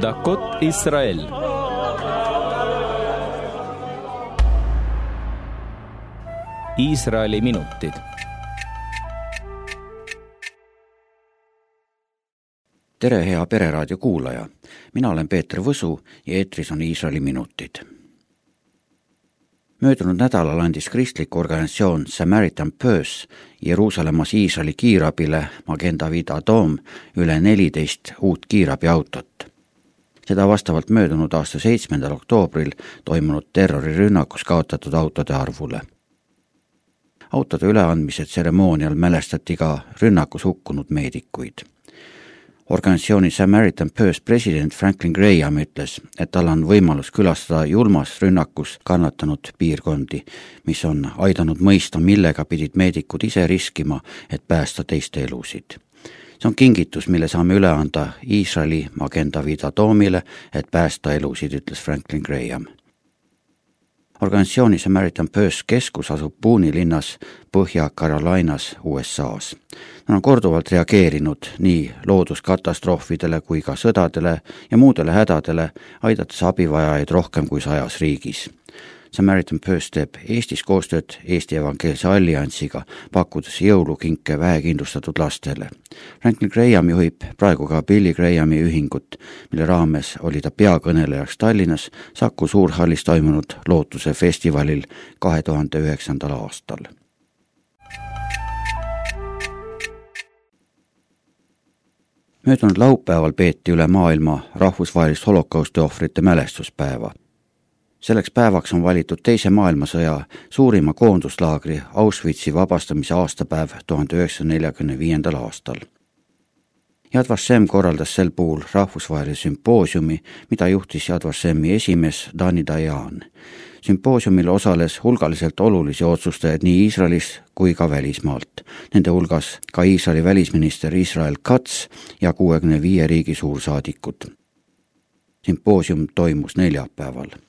דקות ישראל Iisraeli minutid. tere, hea Pereraadio kuulaja, mina olen Peeter Võsu ja eetris on Iisraeli minutid. möödunud nädalal andis kristlik organisatsioon Samaritan Purse Jeruusalemmas Iisraeli kiirabile Magen David Adom üle neliteist uut kiirabiautot seda vastavalt möödunud aasta seitsmendal oktoobril toimunud terrorirünnakus kaotatud autode arvule autode üleandmise tseremoonial mälestati ka rünnakus hukkunud meedikuid. organisatsiooni Samaritan Purse president Franklin Graham ütles, et tal on võimalus külastada julmas rünnakus kannatanud piirkondi, mis on aidanud mõista, millega pidid meedikud ise riskima, et päästa teiste elusid see on kingitus, mille saame üle anda Iisraeli Magen David Atomile, et päästa elusid, ütles Franklin Graham organisatsiooni Samaritan Purse keskus asub Boone'i linnas Põhja-Carolinas USA-s. Nad on korduvalt reageerinud nii looduskatastroofidele kui ka sõdadele ja muudele hädadele, aidates abivajajaid rohkem kui sajas riigis Samaritan Purse teeb Eestis koostööd Eesti Evangeelse Alliansiga, pakkudes jõulukinke vähekindlustatud lastele. Franklin Graham juhib praegu ka Billy Grahami ühingut, mille raames oli ta peakõnelejaks Tallinnas Saku Suurhallis toimunud Lootuse festivalil kahe tuhande üheksandal aastal möödunud laupäeval peeti üle maailma rahvusvahelist holokausti ohvrite mälestuspäeva selleks päevaks on valitud Teise maailmasõja suurima koonduslaagri Auschwitzi vabastamise aastapäev tuhande üheksasaja neljakümne viiendal aastal. Yad Vashem korraldas sel puhul rahvusvahelise sümpoosiumi, mida juhtis Yad Vashemi esimees Dani Dayan. sümpoosiumil osales hulgaliselt olulisi otsustajaid nii Iisraelis kui ka välismaalt, nende hulgas ka Iisraeli välisminister Israel Katz ja kuuekümne viie riigi suursaadikud. sümpoosium toimus neljapäeval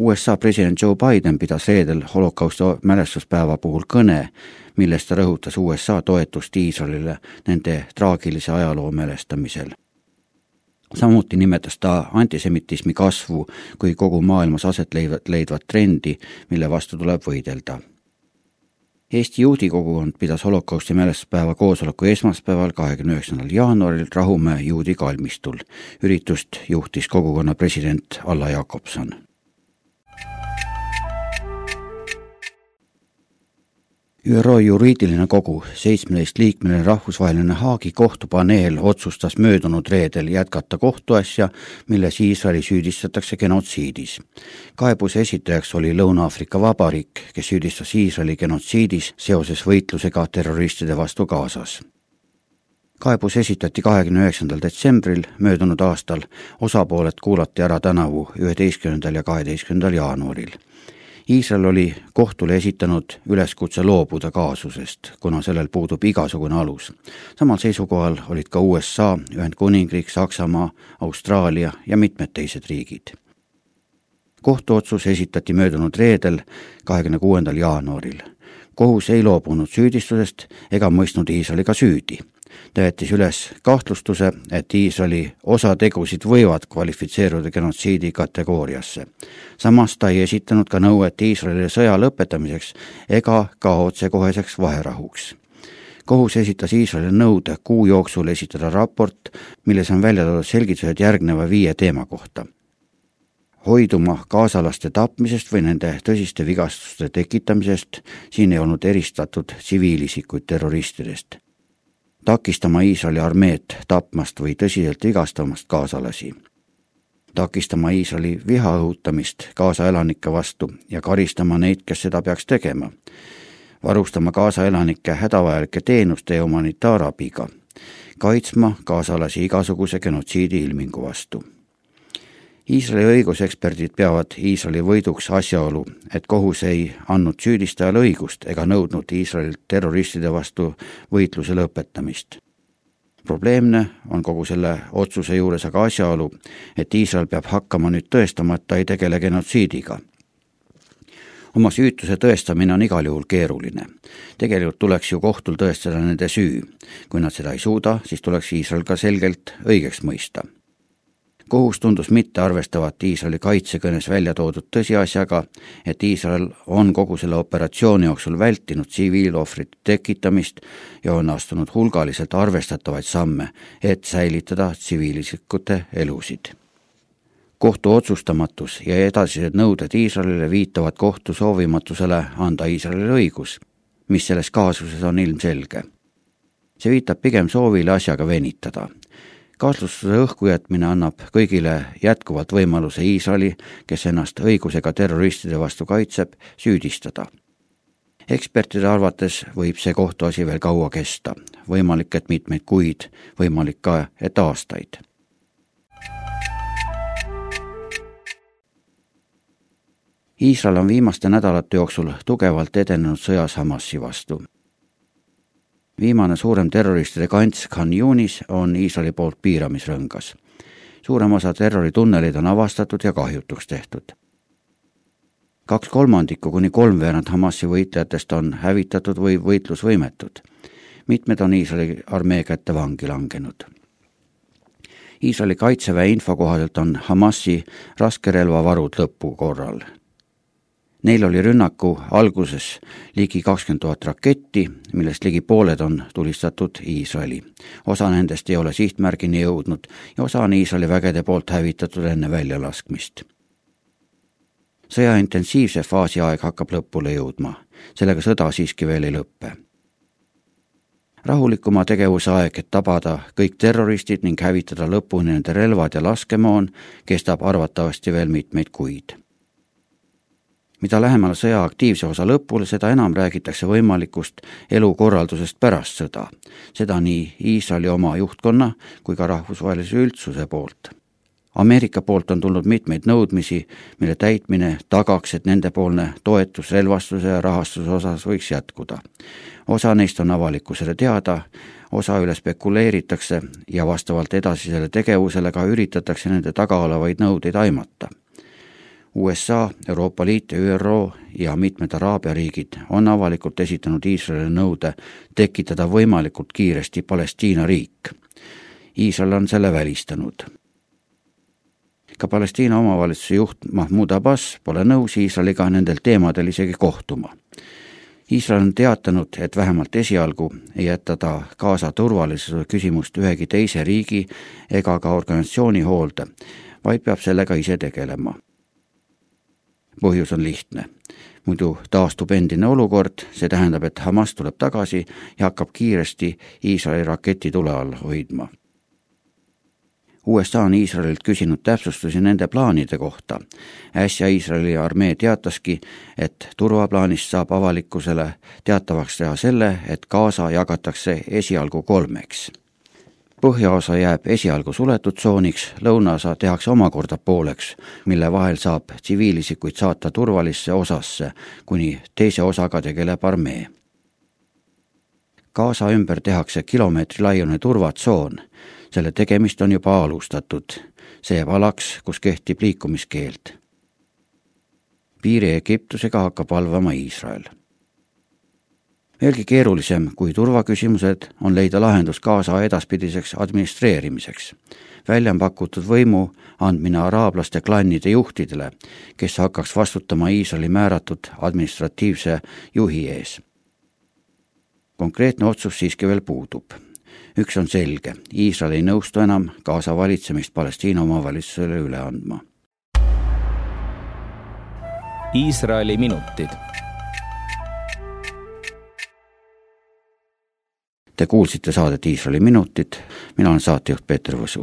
USA president Joe Biden pidas reedel holokausti mälestuspäeva puhul kõne, milles ta rõhutas USA toetust Iisraelile nende traagilise ajaloo mälestamisel. samuti nimetas ta antisemitismi kasvu kui kogu maailmas aset leidvat, leidvat trendi, mille vastu tuleb võidelda. Eesti juudi kogukond pidas holokausti mälestuspäeva koosoleku esmaspäeval, kahekümne üheksandal jaanuaril Rahumäe juudi kalmistul. üritust juhtis kogukonna president Alla Jakobson ÜRO juriidiline kogu, seitsmeteistliikmeline rahvusvaheline Haagi kohtupaneel otsustas möödunud reedel jätkata kohtuasja, milles Iisraeli süüdistatakse genotsiidis. kaebuse esitajaks oli Lõuna-Aafrika Vabariik, kes süüdistas Iisraeli genotsiidis seoses võitlusega terroristide vastu Gazas. Kaebus esitati kahekümne üheksandal detsembril möödunud aastal, osapooled kuulati ära tänavu üheteistkümnendal ja kaheteistkümnendal jaanuaril Iisrael oli kohtule esitanud üleskutse loobuda kaasusest, kuna sellel puudub igasugune alus. samal seisukohal olid ka USA, Ühendkuningriik, Saksamaa, Austraalia ja mitmed teised riigid. kohtuotsus esitati möödunud reedel, kahekümne kuuendal jaanuaril. kohus ei loobunud süüdistusest ega mõistnud Iisraeli ka süüdi ta jättis üles kahtlustuse, et Iisraeli osategusid võivad kvalifitseeruda genotsiidi kategooriasse. samas ta ei esitanud ka nõuet Iisraeli sõja lõpetamiseks ega ka otsekoheseks vaherahuks kohus esitas Iisraelile nõude kuu jooksul esitada raport, milles on välja toodud selgitused järgneva viie teema kohta. hoiduma kaasalaste tapmisest või nende tõsiste vigastuste tekitamisest, siin ei olnud eristatud tsiviilisikuid terroristidest takistama Iisraeli armeed tapmast või tõsiselt vigastamast kaasalasi, takistama Iisraeli viha õhutamist Gaza elanike vastu ja karistama neid, kes seda peaks tegema, varustama Gaza elanikke hädavajalike teenuste ja humanitaarabiga, kaitsma kaasalasi igasuguse genotsiidi ilmingu vastu Iisraeli õiguseksperdid peavad Iisraeli võiduks asjaolu, et kohus ei andnud süüdistajale õigust ega nõudnud Iisraelilt terroristide vastu võitluse lõpetamist. probleemne on kogu selle otsuse juures aga asjaolu, et Iisrael peab hakkama nüüd tõestama, et ta ei tegele genotsiidiga oma süütuse tõestamine on igal juhul keeruline. tegelikult tuleks ju kohtul tõestada nende süü. kui nad seda ei suuda, siis tuleks Iisrael ka selgelt õigeks mõista kohus tundus mitte arvestavat Iisraeli kaitsekõnes välja toodud tõsiasjaga, et Iisrael on kogu selle operatsiooni jooksul vältinud tsiviilohvrite tekitamist ja on astunud hulgaliselt arvestatavaid samme, et säilitada tsiviilisikute elusid. kohtu otsustamatus ja edasised nõuded Iisraelile viitavad kohtu soovimatusele anda Iisraelile õigus, mis selles kaasuses on ilmselge. see viitab pigem soovile asjaga venitada kaaslustuse õhku jätmine annab kõigile jätkuvalt võimaluse Iisraeli, kes ennast õigusega terroristide vastu kaitseb, süüdistada. ekspertide arvates võib see kohtuasi veel kaua kesta, võimalik, et mitmeid kuid, võimalik ka, et aastaid. Iisrael on viimaste nädalate jooksul tugevalt edenenud sõjas Hamasi vastu viimane suurem terroristide kants Khan Yunis on Iisraeli poolt piiramisrõngas. suurem osa terroritunneleid on avastatud ja kahjutuks tehtud. kaks kolmandikku kuni kolmveerand Hamasi võitlejatest on hävitatud või võitlusvõimetud. mitmed on Iisraeli armee kätte vangi langenud Iisraeli kaitseväe info kohaselt on Hamasi raskerelvavarud lõpu korral. Neil oli rünnaku alguses ligi kakskümmend tuhat raketti, millest ligi pooled on tulistatud Iisraeli. osa nendest ei ole sihtmärgini jõudnud ja osa on Iisraeli vägede poolt hävitatud enne väljalaskmist. sõja intensiivse faasi aeg hakkab lõpule jõudma, sellega sõda siiski veel ei lõppe rahulikuma tegevuse aeg, et tabada kõik terroristid ning hävitada lõpuni nende relvad ja laskemoon, kestab arvatavasti veel mitmeid kuid mida lähemale sõja aktiivse osa lõpule, seda enam räägitakse võimalikust elukorraldusest pärast sõda. seda nii Iisraeli oma juhtkonna kui ka rahvusvahelise üldsuse poolt. Ameerika poolt on tulnud mitmeid nõudmisi, mille täitmine tagaks, et nendepoolne toetus relvastuse ja rahastuse osas võiks jätkuda. osa neist on avalikkusele teada, osa üle spekuleeritakse ja vastavalt edasisele tegevusele ka üritatakse nende taga olevaid nõudeid aimata USA, Euroopa Liit ja ÜRO ja mitmed Araabia riigid on avalikult esitanud Iisraelile nõude tekitada võimalikult kiiresti Palestiina riik. Iisrael on selle välistanud. ka Palestiina omavalitsuse juht Mahmoud Abbas pole nõus Iisraeliga nendel teemadel isegi kohtuma. Iisrael on teatanud, et vähemalt esialgu ei jäta ta Gaza turvalisuse küsimust ühegi teise riigi ega ka organisatsiooni hoolde, vaid peab sellega ise tegelema põhjus on lihtne. muidu taastub endine olukord, see tähendab, et Hamas tuleb tagasi ja hakkab kiiresti Iisraeli raketi tule all hoidma. USA on Iisraelilt küsinud täpsustusi nende plaanide kohta. äsja Iisraeli armee teataski, et turvaplaanist saab avalikkusele teatavaks teha selle, et Gaza jagatakse esialgu kolmeks põhjaosa jääb esialgu suletud tsooniks, lõunaosa tehakse omakorda pooleks, mille vahel saab tsiviilisikuid saata turvalisse osasse, kuni teise osaga tegeleb armee. Gaza ümber tehakse kilomeetri laiune turvatsoon, selle tegemist on juba alustatud, see jääb alaks, kus kehtib liikumiskeeld. piiri Egiptusega hakkab valvama Iisrael veelgi keerulisem kui turvaküsimused on leida lahendus Gaza edaspidiseks administreerimiseks. välja on pakutud võimu andmine araablaste klannide juhtidele, kes hakkaks vastutama Iisraeli määratud administratiivse juhi ees. konkreetne otsus siiski veel puudub. üks on selge, Iisrael ei nõustu enam Gaza valitsemist Palestiina omavalitsusele üle andma. Iisraeli minutid Te kuulsite saadet Iisraeli minutid, mina olen saatejuht Peeter Võsu